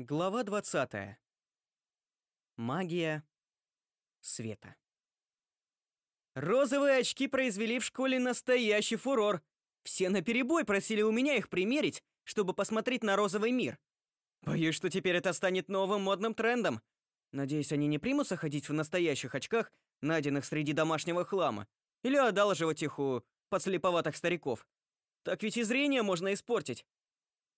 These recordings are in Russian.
Глава 20. Магия света. Розовые очки произвели в школе настоящий фурор. Все наперебой просили у меня их примерить, чтобы посмотреть на розовый мир. Боюсь, что теперь это станет новым модным трендом. Надеюсь, они не примутся ходить в настоящих очках, найденных среди домашнего хлама, или одалживать их у подслеповатых стариков. Так ведь и зрение можно испортить.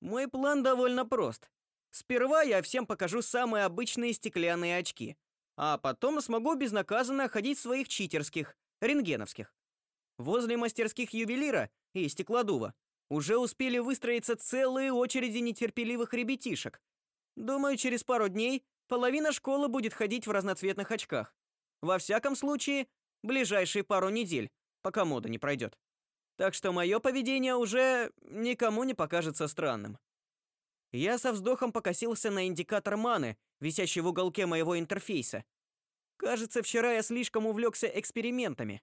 Мой план довольно прост. Сперва я всем покажу самые обычные стеклянные очки, а потом смогу безнаказанно ходить в своих читерских, рентгеновских. Возле мастерских ювелира и стеклодува уже успели выстроиться целые очереди нетерпеливых ребятишек. Думаю, через пару дней половина школы будет ходить в разноцветных очках. Во всяком случае, ближайшие пару недель, пока мода не пройдет. Так что мое поведение уже никому не покажется странным. Я со вздохом покосился на индикатор маны, висящий в уголке моего интерфейса. Кажется, вчера я слишком увлекся экспериментами.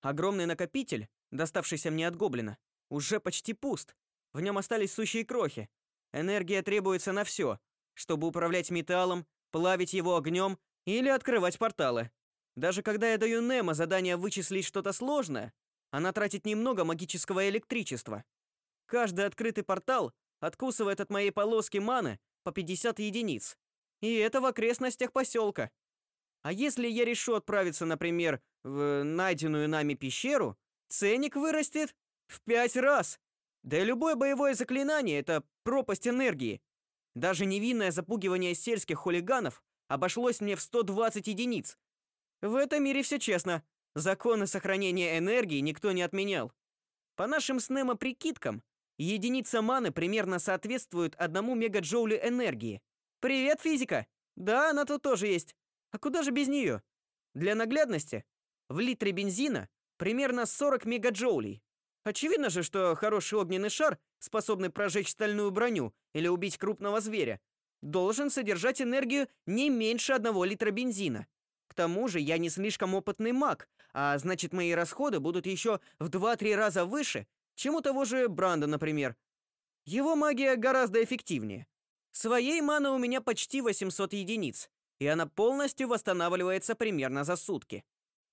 Огромный накопитель, доставшийся мне от гоблина, уже почти пуст. В нем остались сущие крохи. Энергия требуется на все, чтобы управлять металлом, плавить его огнем или открывать порталы. Даже когда я даю Немо задание вычислить что-то сложное, она тратит немного магического электричества. Каждый открытый портал откусывает от моей полоски маны по 50 единиц. И это в окрестностях поселка. А если я решу отправиться, например, в найденную нами пещеру, ценник вырастет в пять раз. Да и любое боевое заклинание это пропасть энергии. Даже невинное запугивание сельских хулиганов обошлось мне в 120 единиц. В этом мире все честно. Законы сохранения энергии никто не отменял. По нашим с Немо прикидкам, Единица маны примерно соответствует одному мегаджоулю энергии. Привет, физика. Да, она тут тоже есть. А куда же без нее? Для наглядности, в литре бензина примерно 40 мегаджоулей. Очевидно же, что хороший огненный шар, способный прожечь стальную броню или убить крупного зверя, должен содержать энергию не меньше одного литра бензина. К тому же я не слишком опытный маг, а значит, мои расходы будут еще в 2-3 раза выше, чем у того же Бранда, например. Его магия гораздо эффективнее. Своей маны у меня почти 800 единиц, и она полностью восстанавливается примерно за сутки.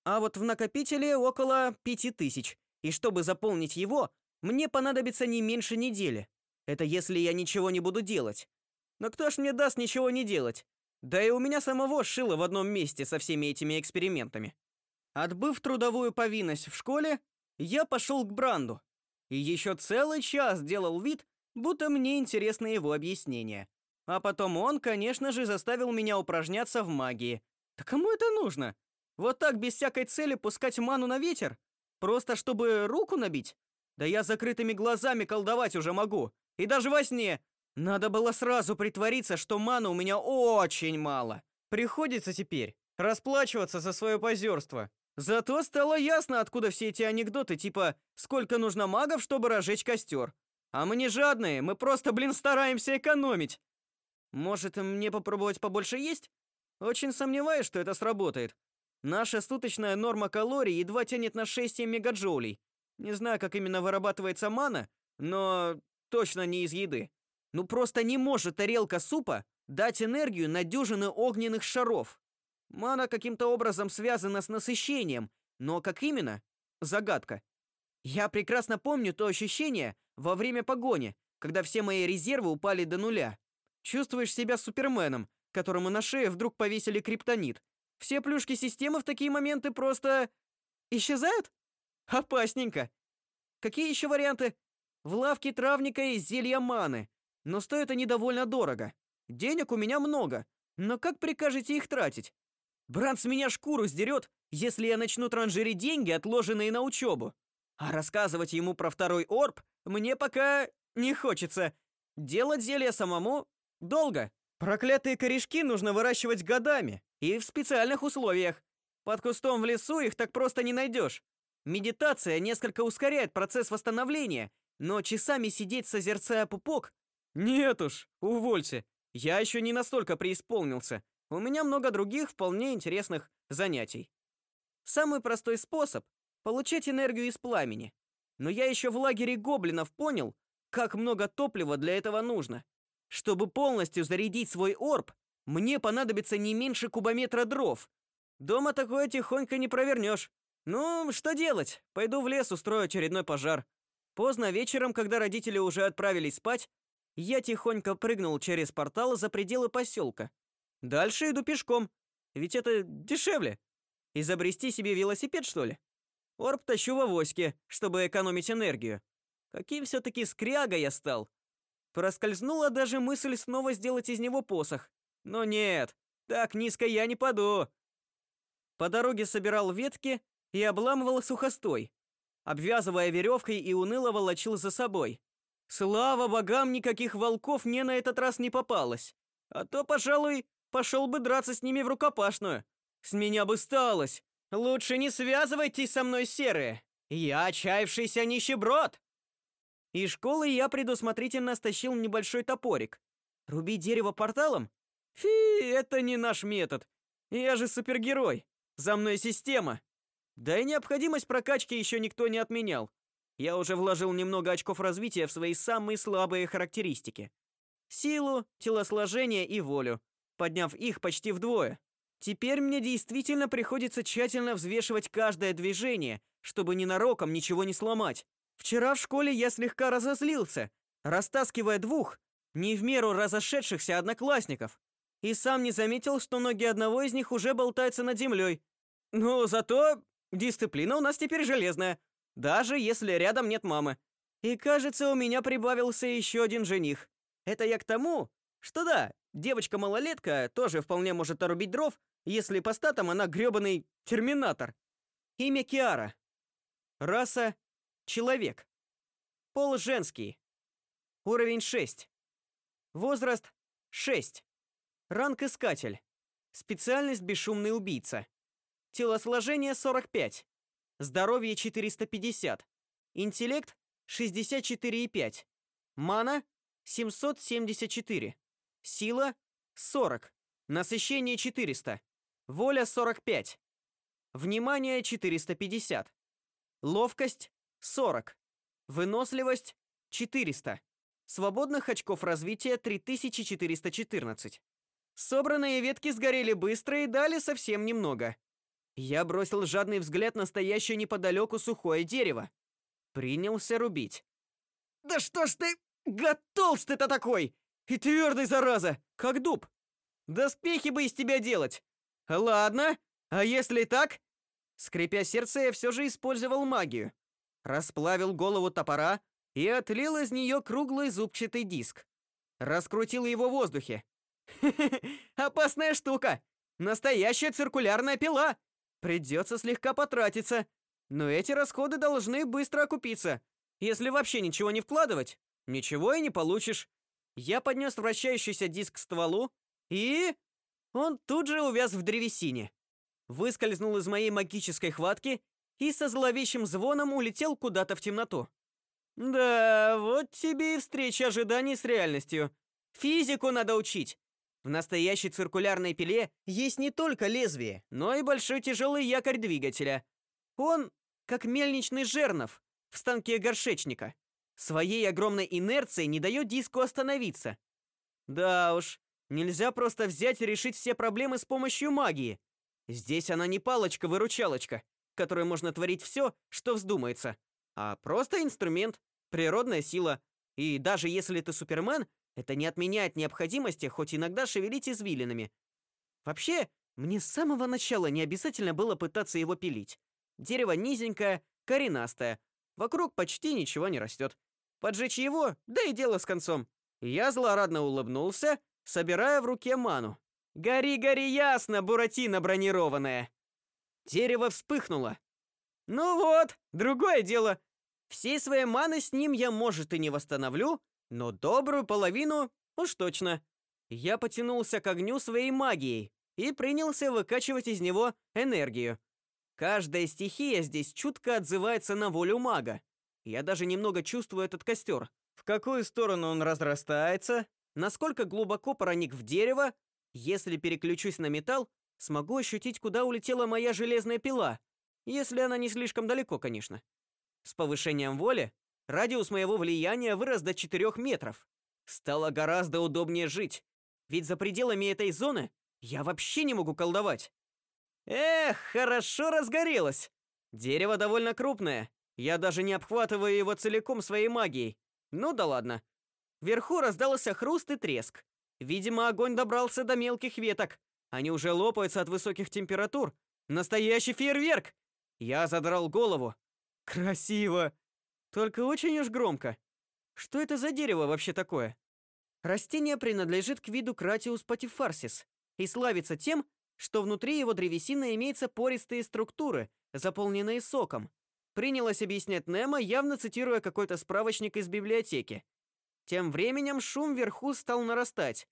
А вот в накопителе около 5000, и чтобы заполнить его, мне понадобится не меньше недели. Это если я ничего не буду делать. Но кто ж мне даст ничего не делать? Да и у меня самого шило в одном месте со всеми этими экспериментами. Отбыв трудовую повинность в школе, я пошел к Бранду и еще целый час делал вид, будто мне интересно его объяснение. А потом он, конечно же, заставил меня упражняться в магии. Да кому это нужно? Вот так без всякой цели пускать ману на ветер? Просто чтобы руку набить? Да я закрытыми глазами колдовать уже могу, и даже во сне. Надо было сразу притвориться, что маны у меня очень мало. Приходится теперь расплачиваться за свое позерство. Зато стало ясно, откуда все эти анекдоты, типа «сколько нужно магов, чтобы разжечь костер». А мы не жадные, мы просто, блин, стараемся экономить. Может, мне попробовать побольше есть? Очень сомневаюсь, что это сработает. Наша суточная норма калорий едва тянет на 6-7 мегаджоулей. Не знаю, как именно вырабатывается мана, но точно не из еды. Ну просто не может тарелка супа дать энергию на дюжины огненных шаров. Мана каким-то образом связана с насыщением, но как именно? Загадка. Я прекрасно помню то ощущение во время погони, когда все мои резервы упали до нуля. Чувствуешь себя суперменом, которому на шее вдруг повесили криптонит. Все плюшки системы в такие моменты просто исчезают? Опасненько. Какие еще варианты? В лавке травника есть зелья маны, но стоят они довольно дорого. Денег у меня много, но как прикажете их тратить? Бранд с меня шкуру сдерет, если я начну транжирить деньги, отложенные на учебу. А рассказывать ему про второй орб мне пока не хочется. Делать зелье самому долго. Проклятые корешки нужно выращивать годами и в специальных условиях. Под кустом в лесу их так просто не найдешь. Медитация несколько ускоряет процесс восстановления, но часами сидеть созерцая пупок нет уж, увольте. Я еще не настолько преисполнился. У меня много других вполне интересных занятий. Самый простой способ получать энергию из пламени. Но я еще в лагере гоблинов понял, как много топлива для этого нужно. Чтобы полностью зарядить свой орб, мне понадобится не меньше кубометра дров. Дома такое тихонько не провернешь. Ну, что делать? Пойду в лес устрою очередной пожар. Поздно вечером, когда родители уже отправились спать, я тихонько прыгнул через портал за пределы поселка. Дальше иду пешком, ведь это дешевле. Изобрести себе велосипед, что ли? Орб тащу в авоське, чтобы экономить энергию. Каким все таки скряга я стал. Проскользнула даже мысль снова сделать из него посох. Но нет, так низко я не паду. По дороге собирал ветки и обламывал сухостой, обвязывая веревкой и уныло волочил за собой. Слава богам, никаких волков мне на этот раз не попалось. А то, пожалуй, пошел бы драться с ними в рукопашную. С меня бы сталось. Лучше не связывайтесь со мной, серые. Я отчаявшийся нищеброд. Из школы я предусмотрительно стащил небольшой топорик. Рубить дерево порталом? Фи, это не наш метод. Я же супергерой. За мной система. Да и необходимость прокачки еще никто не отменял. Я уже вложил немного очков развития в свои самые слабые характеристики: силу, телосложение и волю, подняв их почти вдвое. Теперь мне действительно приходится тщательно взвешивать каждое движение, чтобы ненароком ничего не сломать. Вчера в школе я слегка разозлился, растаскивая двух не в меру разошедшихся одноклассников, и сам не заметил, что ноги одного из них уже болтаются над землей. Но зато дисциплина у нас теперь железная, даже если рядом нет мамы. И кажется, у меня прибавился еще один жених. Это я к тому, что да, девочка-малолетка тоже вполне может орубить дров, если по статам она грёбаный терминатор. Имя Киара. Раса человек. Пол женский. Уровень 6. Возраст 6. Ранг искатель. Специальность бесшумный убийца. Телосложение 45. Здоровье 450. Интеллект 64,5. Мана 774. Сила 40. Насыщение 400. Воля 45. Внимание 450. Ловкость 40. Выносливость 400. Свободных очков развития 3414. Собранные ветки сгорели быстро и дали совсем немного. Я бросил жадный взгляд на стоящее неподалеку сухое дерево. Принялся рубить. Да что ж ты готолстый-то такой? И твердый, зараза, как дуб. Доспехи бы из тебя делать. Ладно, а если так? Скрипя сердце, я все же использовал магию. Расплавил голову топора и отлил из нее круглый зубчатый диск. Раскрутил его в воздухе. Опасная штука. Настоящая циркулярная пила. Придется слегка потратиться, но эти расходы должны быстро окупиться. Если вообще ничего не вкладывать, ничего и не получишь. Я поднес вращающийся диск к стволу, и он тут же увяз в древесине. Выскользнул из моей магической хватки и со зловещим звоном улетел куда-то в темноту. Да, вот тебе и встреча ожиданий с реальностью. Физику надо учить. В настоящей циркулярной пиле есть не только лезвие, но и большой тяжелый якорь двигателя. Он как мельничный жернов в станке горшечника. Своей огромной инерцией не дает диску остановиться. Да уж, нельзя просто взять и решить все проблемы с помощью магии. Здесь она не палочка-выручалочка, которой можно творить все, что вздумается, а просто инструмент, природная сила. И даже если ты Супермен, это не отменяет необходимости хоть иногда шевелить извилинами. Вообще, мне с самого начала не обязательно было пытаться его пилить. Дерево низенькое, коренастое. Вокруг почти ничего не растет. Поджечь его, да и дело с концом. Я злорадно улыбнулся, собирая в руке ману. Гори, гори ясно, буратино бронированная. Дерево вспыхнуло. Ну вот, другое дело. Всей своей маны с ним я, может, и не восстановлю, но добрую половину уж точно. Я потянулся к огню своей магией и принялся выкачивать из него энергию. Каждая стихия здесь чутко отзывается на волю мага. Я даже немного чувствую этот костер. В какую сторону он разрастается, насколько глубоко проник в дерево. Если переключусь на металл, смогу ощутить, куда улетела моя железная пила, если она не слишком далеко, конечно. С повышением воли Радиус моего влияния вырос до 4 метров. Стало гораздо удобнее жить. Ведь за пределами этой зоны я вообще не могу колдовать. Эх, хорошо разгорелось. Дерево довольно крупное. Я даже не обхватываю его целиком своей магией. Ну да ладно. Вверху раздался хруст и треск. Видимо, огонь добрался до мелких веток. Они уже лопаются от высоких температур. Настоящий фейерверк. Я задрал голову. Красиво. Только очень уж громко. Что это за дерево вообще такое? Растение принадлежит к виду Кратиус патифарсис и славится тем, что внутри его древесины имеются пористые структуры, заполненные соком. Принялась объяснять Немо, явно цитируя какой-то справочник из библиотеки. Тем временем шум вверху стал нарастать.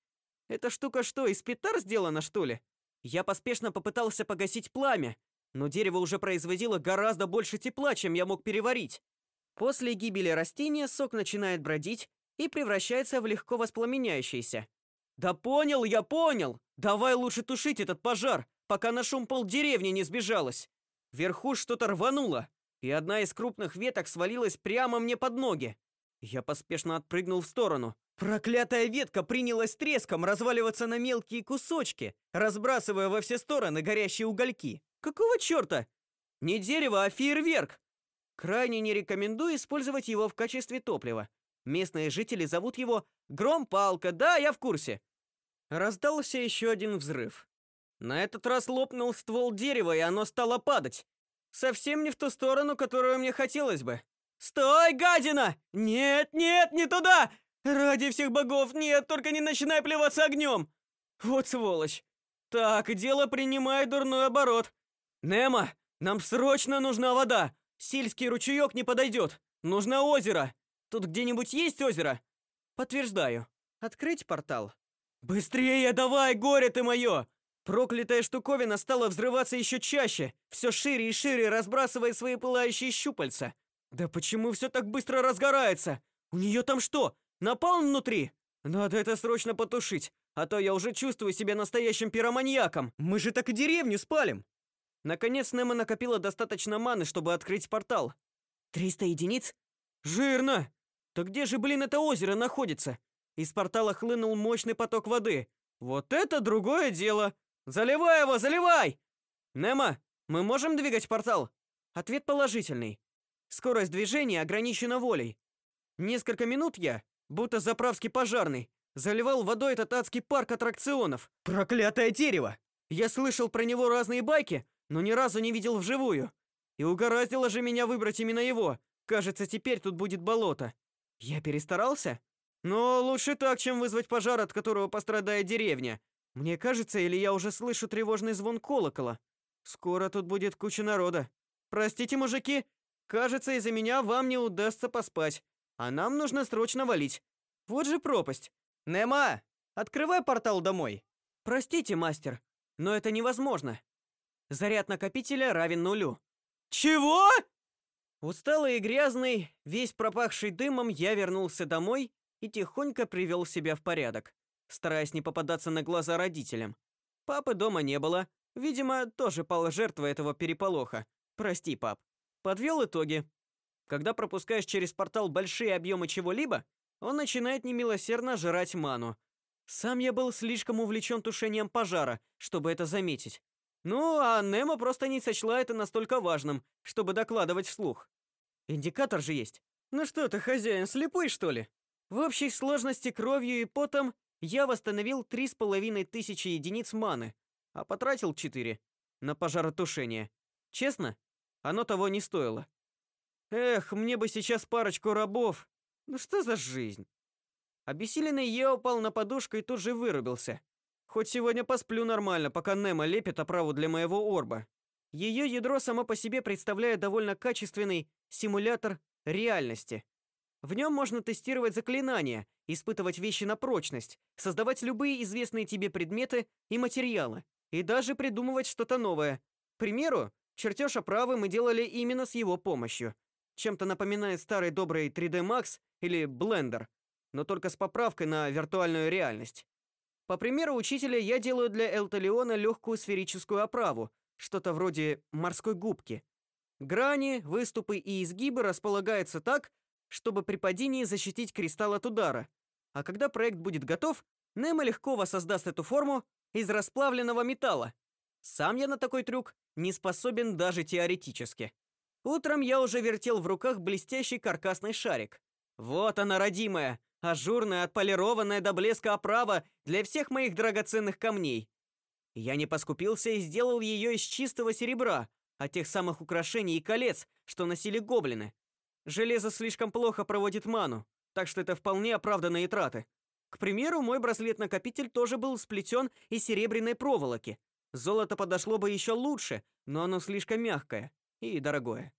Эта штука что, из петар сделана, что ли? Я поспешно попытался погасить пламя, но дерево уже производило гораздо больше тепла, чем я мог переварить. После гибели растения сок начинает бродить и превращается в легко воспламеняющийся. Да понял, я понял. Давай лучше тушить этот пожар, пока на шум пол деревни не сбежалась. Вверху что-то рвануло, и одна из крупных веток свалилась прямо мне под ноги. Я поспешно отпрыгнул в сторону. Проклятая ветка принялась треском разваливаться на мелкие кусочки, разбрасывая во все стороны горящие угольки. Какого чёрта? Не дерево, а фейерверк. Крайне не рекомендую использовать его в качестве топлива. Местные жители зовут его Гром-палка. Да, я в курсе. Раздался еще один взрыв. На этот раз лопнул ствол дерева, и оно стало падать. Совсем не в ту сторону, которую мне хотелось бы. Стой, гадина! Нет, нет, не туда! Ради всех богов, нет, только не начинай плеваться огнем! Вот сволочь. Так, дело принимает дурной оборот. Немо, нам срочно нужна вода. Сельский ручеек не подойдет. Нужно озеро. Тут где-нибудь есть озеро? Подтверждаю. Открыть портал. Быстрее давай, горе ты мое! Проклятая штуковина стала взрываться еще чаще, все шире и шире разбрасывая свои пылающие щупальца. Да почему все так быстро разгорается? У нее там что, напалм внутри? Надо это срочно потушить, а то я уже чувствую себя настоящим пироманьяком. Мы же так и деревню спалим. Наконец Немо накопила достаточно маны, чтобы открыть портал. «Триста единиц? Жирно! Так где же, блин, это озеро находится? Из портала хлынул мощный поток воды. Вот это другое дело. Заливай его, заливай! Немо, мы можем двигать портал? Ответ положительный. Скорость движения ограничена волей. Несколько минут я, будто заправский пожарный, заливал водой этот адский парк аттракционов. Проклятое дерево! Я слышал про него разные байки, но ни разу не видел вживую. И угораздило же меня выбрать именно его. Кажется, теперь тут будет болото. Я перестарался? Но лучше так, чем вызвать пожар, от которого пострадает деревня. Мне кажется, или я уже слышу тревожный звон колокола. Скоро тут будет куча народа. Простите, мужики, кажется, из-за меня вам не удастся поспать, а нам нужно срочно валить. Вот же пропасть. Нема, открывай портал домой. Простите, мастер, но это невозможно. Заряд накопителя равен нулю. Чего? Усталый и грязный, весь пропахший дымом, я вернулся домой и тихонько привел себя в порядок, стараясь не попадаться на глаза родителям. Папы дома не было, видимо, тоже пал жертвой этого переполоха. Прости, пап. Подвел итоги. Когда пропускаешь через портал большие объемы чего-либо, он начинает немилосердно жрать ману. Сам я был слишком увлечен тушением пожара, чтобы это заметить. Ну, а Немо просто не сочла это настолько важным, чтобы докладывать вслух. Индикатор же есть. Ну что ты, хозяин, слепой, что ли? В общей сложности кровью и потом я восстановил три с половиной тысячи единиц маны, а потратил четыре на пожаротушение. Честно, оно того не стоило. Эх, мне бы сейчас парочку рабов. Ну что за жизнь? Обессиленный я упал на подушку и тут же вырубился. Хоть сегодня посплю нормально, пока Немо лепит оправу для моего орба. Ее ядро само по себе представляет довольно качественный симулятор реальности. В нем можно тестировать заклинания, испытывать вещи на прочность, создавать любые известные тебе предметы и материалы, и даже придумывать что-то новое. К примеру, чертеж оправы мы делали именно с его помощью. Чем-то напоминает старый добрый 3D Max или Blender, но только с поправкой на виртуальную реальность. По примеру учителя, я делаю для Элталиона легкую сферическую оправу, что-то вроде морской губки. Грани, выступы и изгибы располагаются так, чтобы при падении защитить кристалл от удара. А когда проект будет готов, Немо легко воссоздаст эту форму из расплавленного металла. Сам я на такой трюк не способен даже теоретически. Утром я уже вертел в руках блестящий каркасный шарик. Вот она, родимая, ажурная, отполированная до блеска оправа для всех моих драгоценных камней. Я не поскупился и сделал ее из чистого серебра, от тех самых украшений и колец, что носили гоблины. Железо слишком плохо проводит ману, так что это вполне оправданные траты. К примеру, мой браслет-накопитель тоже был сплетен из серебряной проволоки. Золото подошло бы еще лучше, но оно слишком мягкое и дорогое.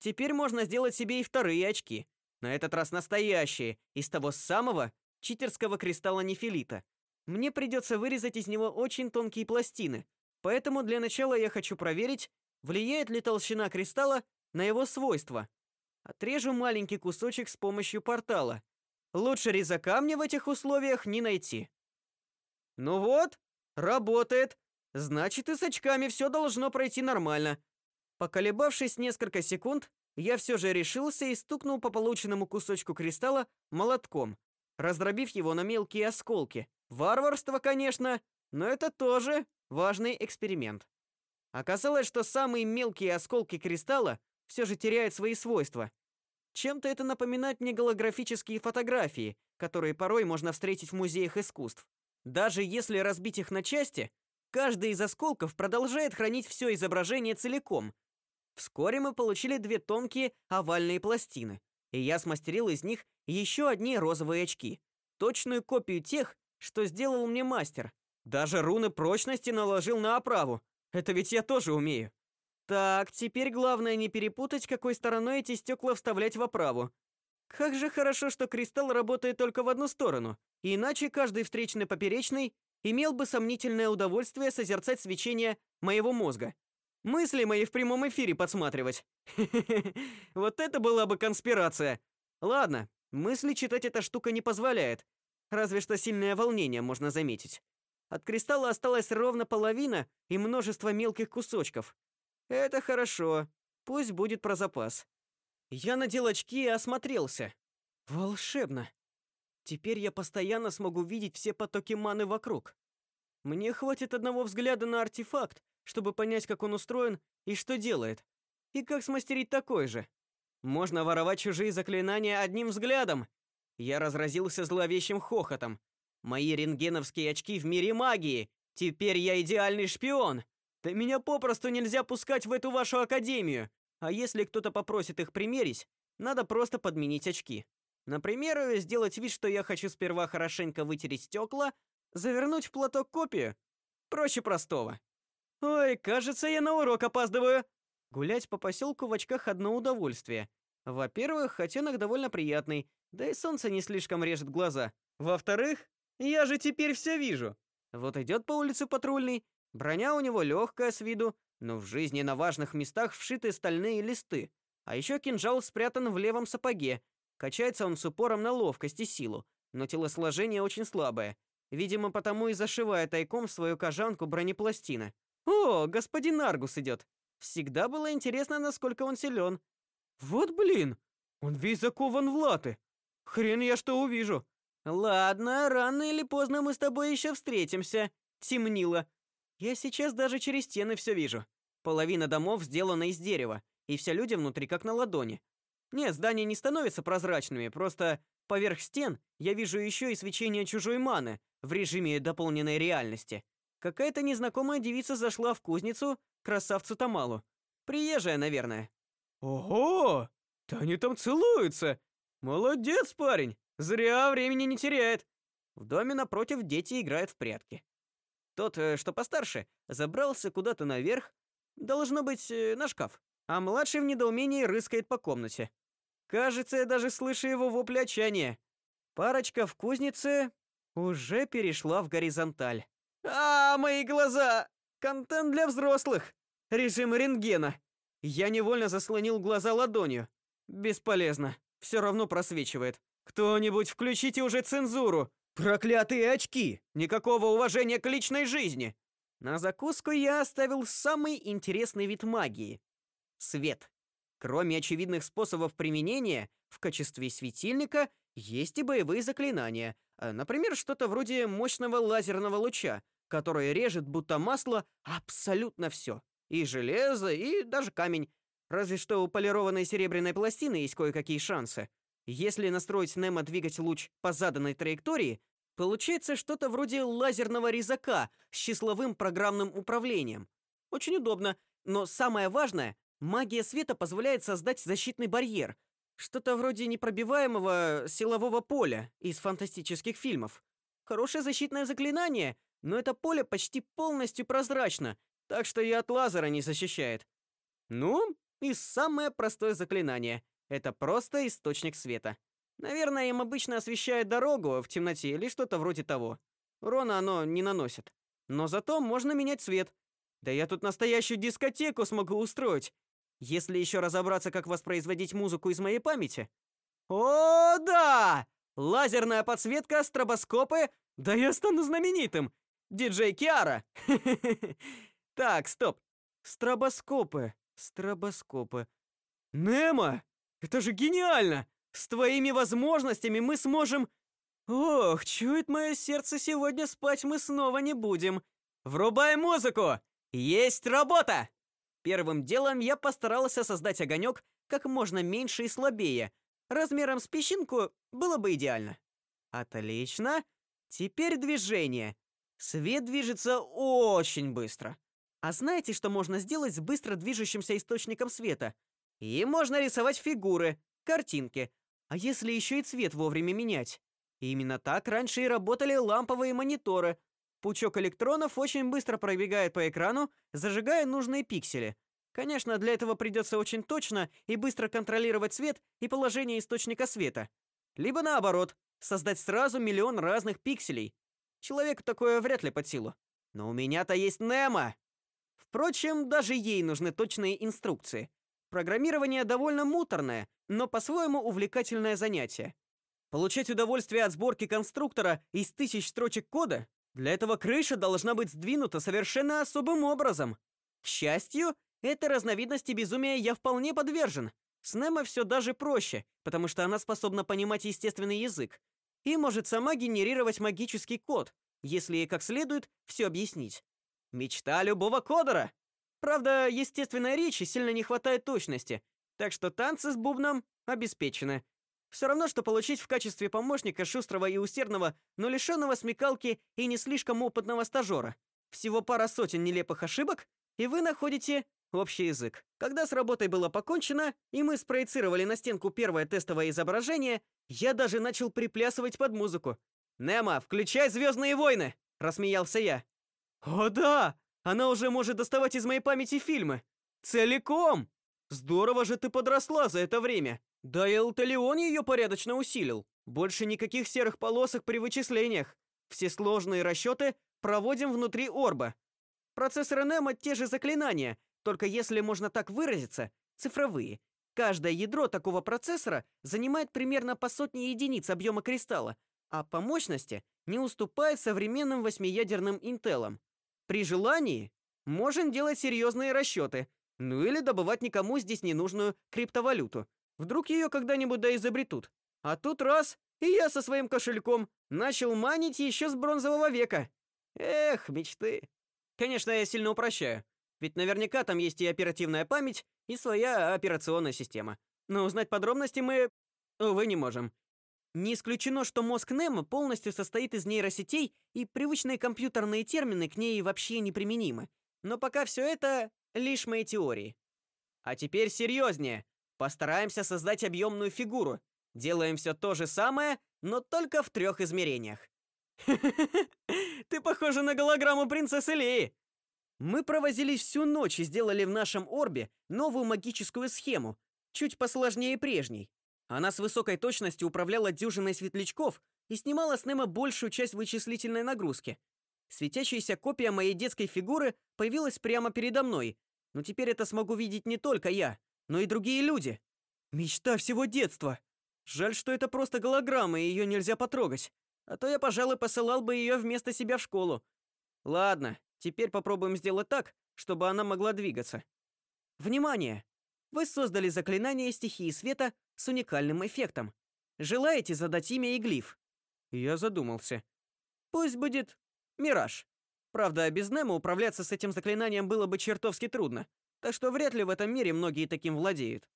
Теперь можно сделать себе и вторые очки. На этот раз настоящие, из того самого читерского кристалла нефелита. Мне придется вырезать из него очень тонкие пластины. Поэтому для начала я хочу проверить, влияет ли толщина кристалла на его свойства. Отрежу маленький кусочек с помощью портала. Лучше резака мне в этих условиях не найти. Ну вот, работает. Значит, и с очками все должно пройти нормально. Поколебавшись несколько секунд, я все же решился и стукнул по полученному кусочку кристалла молотком, раздробив его на мелкие осколки. Варварство, конечно, но это тоже важный эксперимент. Оказалось, что самые мелкие осколки кристалла все же теряют свои свойства. Чем-то это напоминает мне голографические фотографии, которые порой можно встретить в музеях искусств. Даже если разбить их на части, каждый из осколков продолжает хранить все изображение целиком. Вскоре мы получили две тонкие овальные пластины, и я смастерил из них еще одни розовые очки, точную копию тех, что сделал мне мастер. Даже руны прочности наложил на оправу. Это ведь я тоже умею. Так, теперь главное не перепутать, какой стороной эти стекла вставлять в оправу. Как же хорошо, что кристалл работает только в одну сторону. Иначе каждый встречный поперечный имел бы сомнительное удовольствие созерцать свечение моего мозга. Мысли мои в прямом эфире подсматривать. Вот это была бы конспирация. Ладно, мысли читать эта штука не позволяет. Разве что сильное волнение можно заметить. От кристалла осталась ровно половина и множество мелких кусочков. Это хорошо. Пусть будет про запас. Я надел очки и осмотрелся. Волшебно. Теперь я постоянно смогу видеть все потоки маны вокруг. Мне хватит одного взгляда на артефакт, чтобы понять, как он устроен и что делает. И как смастерить такой же. Можно воровать чужие заклинания одним взглядом. Я разразился зловещим хохотом. Мои рентгеновские очки в мире магии. Теперь я идеальный шпион. Да меня попросту нельзя пускать в эту вашу академию. А если кто-то попросит их примерить, надо просто подменить очки. Например, сделать вид, что я хочу сперва хорошенько вытереть стекла, завернуть в платок копию. Проще простого. Ой, кажется, я на урок опаздываю. Гулять по поселку в очках одно удовольствие. Во-первых, оттенок довольно приятный, да и солнце не слишком режет глаза. Во-вторых, я же теперь все вижу. Вот идет по улице патрульный, Броня у него легкая с виду, но в жизни на важных местах вшиты стальные листы. А еще кинжал спрятан в левом сапоге. Качается он с упором на ловкость и силу, но телосложение очень слабое. Видимо, потому и зашивает тайком в свою кожанку бронепластины. О, господин Аргус идет. Всегда было интересно, насколько он силен. Вот блин, он весь закован в латы. Хрен я что увижу. Ладно, рано или поздно мы с тобой еще встретимся. Темнило. Я сейчас даже через стены все вижу. Половина домов сделана из дерева, и все люди внутри как на ладони. Нет, здания не становятся прозрачными, просто поверх стен я вижу еще и свечение чужой маны в режиме дополненной реальности. Какая-то незнакомая девица зашла в кузницу красавцу Тамалу. Приезжая, наверное. Ого! Да они там целуются. Молодец, парень. Зря времени не теряет. В доме напротив дети играют в прятки. Тот, э, что постарше, забрался куда-то наверх, должно быть, э, на шкаф, а младший в недоумении рыскает по комнате. Кажется, я даже слышу его вопли отчаяния. Парочка в кузнице уже перешла в горизонталь. А, мои глаза! Контент для взрослых. Режим рентгена. Я невольно заслонил глаза ладонью. Бесполезно. Все равно просвечивает. Кто-нибудь включите уже цензуру. Проклятые очки! Никакого уважения к личной жизни! На закуску я оставил самый интересный вид магии свет. Кроме очевидных способов применения, в качестве светильника Есть и боевые заклинания, э, например, что-то вроде мощного лазерного луча, который режет будто масло абсолютно все. И железо, и даже камень. Разве что у полированной серебряной пластины есть кое-какие шансы. Если настроить Немо двигать луч по заданной траектории, получается что-то вроде лазерного резака с числовым программным управлением. Очень удобно, но самое важное, магия света позволяет создать защитный барьер, что-то вроде непробиваемого силового поля из фантастических фильмов. Хорошее защитное заклинание, но это поле почти полностью прозрачно, так что и от лазера не защищает. Ну, и самое простое заклинание это просто источник света. Наверное, им обычно освещает дорогу в темноте или что-то вроде того. Урона оно не наносит. Но зато можно менять цвет. Да я тут настоящую дискотеку смогу устроить. Если еще разобраться, как воспроизводить музыку из моей памяти. О, да! Лазерная подсветка, стробоскопы. Да я стану знаменитым. Диджей Киара. Так, стоп. Стробоскопы, стробоскопы. Немо, это же гениально. С твоими возможностями мы сможем Ох, чует мое сердце, сегодня спать мы снова не будем. Врубай музыку. Есть работа. Первым делом я постарался создать огонек как можно меньше и слабее. Размером с песчинку было бы идеально. Отлично. Теперь движение. Свет движется очень быстро. А знаете, что можно сделать с быстро движущимся источником света? И можно рисовать фигуры, картинки. А если еще и цвет вовремя менять? И именно так раньше и работали ламповые мониторы. Пучок электронов очень быстро пробегает по экрану, зажигая нужные пиксели. Конечно, для этого придется очень точно и быстро контролировать свет и положение источника света. Либо наоборот, создать сразу миллион разных пикселей. Человеку такое вряд ли под силу. Но у меня-то есть Немо. Впрочем, даже ей нужны точные инструкции. Программирование довольно муторное, но по-своему увлекательное занятие. Получать удовольствие от сборки конструктора из тысяч строчек кода для этого крыша должна быть сдвинута совершенно особым образом. К счастью, этой разновидности безумия я вполне подвержен. С Немо все даже проще, потому что она способна понимать естественный язык и может сама генерировать магический код, если ей как следует все объяснить. Мечта любого кодера. Правда, естественной речи сильно не хватает точности, так что танцы с бубном обеспечены. Все равно что получить в качестве помощника шустрого и усердного, но лишенного смекалки и не слишком опытного стажера. Всего пара сотен нелепых ошибок, и вы находите общий язык. Когда с работой было покончено, и мы спроецировали на стенку первое тестовое изображение, я даже начал приплясывать под музыку. "Немо, включай Звездные войны", рассмеялся я. О да, она уже может доставать из моей памяти фильмы целиком. Здорово же ты подросла за это время. Да и Элталион ее порядочно усилил. Больше никаких серых полосок при вычислениях. Все сложные расчеты проводим внутри орба. Процессоры Немо те же заклинания, только если можно так выразиться, цифровые. Каждое ядро такого процессора занимает примерно по сотне единиц объема кристалла, а по мощности не уступает современным восьмиядерным Интелам. При желании можем делать серьезные расчеты, ну или добывать никому здесь ненужную криптовалюту. Вдруг ее когда-нибудь да изобретут. А тут раз, и я со своим кошельком начал манить еще с бронзового века. Эх, мечты. Конечно, я сильно упрощаю. Ведь наверняка там есть и оперативная память, и своя операционная система. Но узнать подробности мы увы не можем. Не исключено, что мозг Немо полностью состоит из нейросетей, и привычные компьютерные термины к ней вообще неприменимы. Но пока все это лишь мои теории. А теперь серьезнее. Постараемся создать объемную фигуру. Делаем все то же самое, но только в трех измерениях. Ты похожа на голограмму принцессы Леи. Мы провозились всю ночь и сделали в нашем орбе новую магическую схему, чуть посложнее прежней. Она с высокой точностью управляла дюжиной светлячков и снимала с Немо большую часть вычислительной нагрузки. Светящаяся копия моей детской фигуры появилась прямо передо мной. Но теперь это смогу видеть не только я, но и другие люди. Мечта всего детства. Жаль, что это просто голограмма, и ее нельзя потрогать. А то я, пожалуй, посылал бы ее вместо себя в школу. Ладно, теперь попробуем сделать так, чтобы она могла двигаться. Внимание! Вы создали заклинание стихии света с уникальным эффектом. Желаете задать имя и глиф? Я задумался. Пусть будет Мираж. Правда, без Немо управляться с этим заклинанием было бы чертовски трудно. Так что вряд ли в этом мире многие таким владеют.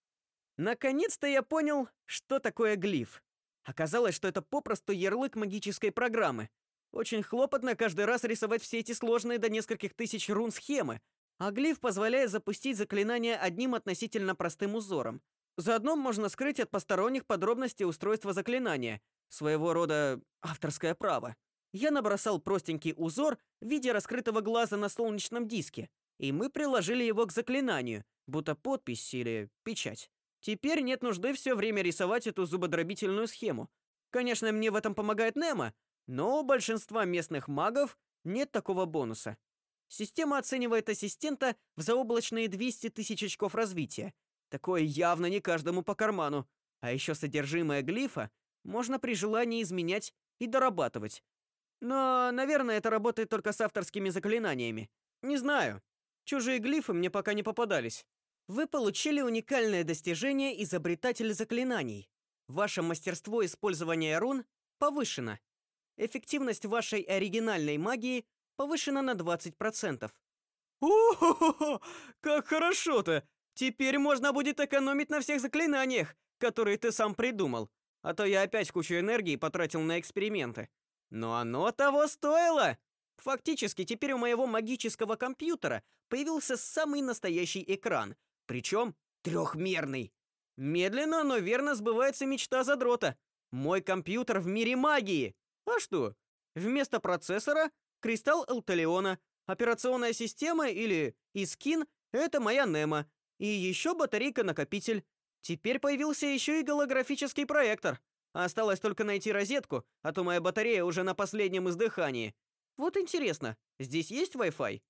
Наконец-то я понял, что такое глиф. Оказалось, что это попросту ярлык магической программы. Очень хлопотно каждый раз рисовать все эти сложные до нескольких тысяч рун схемы, а глиф позволяет запустить заклинание одним относительно простым узором. Заодно можно скрыть от посторонних подробности устройства заклинания, своего рода авторское право. Я набросал простенький узор в виде раскрытого глаза на солнечном диске, и мы приложили его к заклинанию, будто подпись или печать. Теперь нет нужды все время рисовать эту зубодробительную схему. Конечно, мне в этом помогает Немо, но у большинства местных магов нет такого бонуса. Система оценивает ассистента в заоблачные 200 тысяч очков развития. Такое явно не каждому по карману. А еще содержимое глифа можно при желании изменять и дорабатывать. Но, наверное, это работает только с авторскими заклинаниями. Не знаю. Чужие глифы мне пока не попадались. Вы получили уникальное достижение изобретатель заклинаний. Ваше мастерство использования рун повышено. Эффективность вашей оригинальной магии повышена на 20%. О, как хорошо-то. Теперь можно будет экономить на всех заклинаниях, которые ты сам придумал. А то я опять кучу энергии потратил на эксперименты. Но оно того стоило. Фактически теперь у моего магического компьютера появился самый настоящий экран, причем трехмерный. Медленно, но верно сбывается мечта задрота. Мой компьютер в мире магии. А что? Вместо процессора кристалл Элталиона, операционная система или Искин это моя Немо, и еще батарейка-накопитель. Теперь появился еще и голографический проектор. Осталось только найти розетку, а то моя батарея уже на последнем издыхании. Вот интересно, здесь есть Wi-Fi?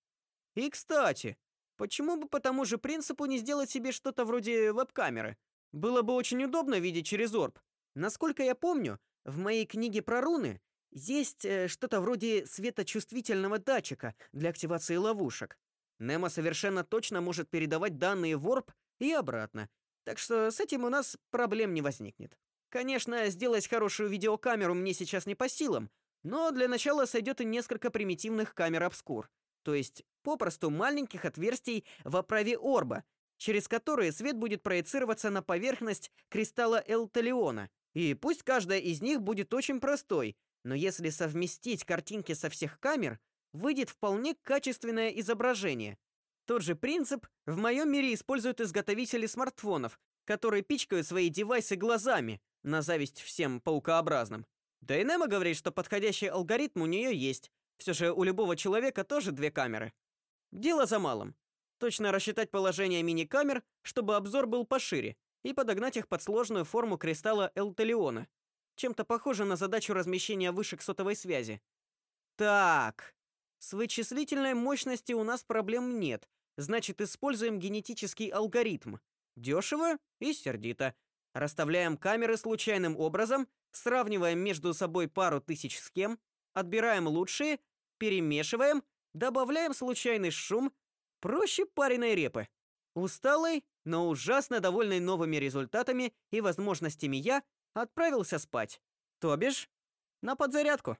И, кстати, почему бы по тому же принципу не сделать себе что-то вроде веб-камеры? Было бы очень удобно видеть через орб. Насколько я помню, в моей книге про руны есть э, что-то вроде светочувствительного датчика для активации ловушек. Немо совершенно точно может передавать данные в орб и обратно. Так что с этим у нас проблем не возникнет. Конечно, сделать хорошую видеокамеру мне сейчас не по силам, но для начала сойдет и несколько примитивных камер обскур, то есть попросту маленьких отверстий в оправе орба, через которые свет будет проецироваться на поверхность кристалла Элталиона. И пусть каждая из них будет очень простой, но если совместить картинки со всех камер, выйдет вполне качественное изображение. Тот же принцип в моем мире используют изготовители смартфонов, которые пичкают свои девайсы глазами, на зависть всем паукообразным. Немо говорит, что подходящий алгоритм у нее есть. Все же у любого человека тоже две камеры. Дело за малым. Точно рассчитать положение мини-камер, чтобы обзор был пошире, и подогнать их под сложную форму кристалла Элталиона. Чем-то похоже на задачу размещения вышек сотовой связи. Так, с вычислительной мощностью у нас проблем нет. Значит, используем генетический алгоритм. Дешево и сердито. Расставляем камеры случайным образом, сравниваем между собой пару тысяч схем, отбираем лучшие, перемешиваем, добавляем случайный шум, проще пареной репы. Усталый, но ужасно довольный новыми результатами и возможностями я отправился спать. То бишь, на подзарядку.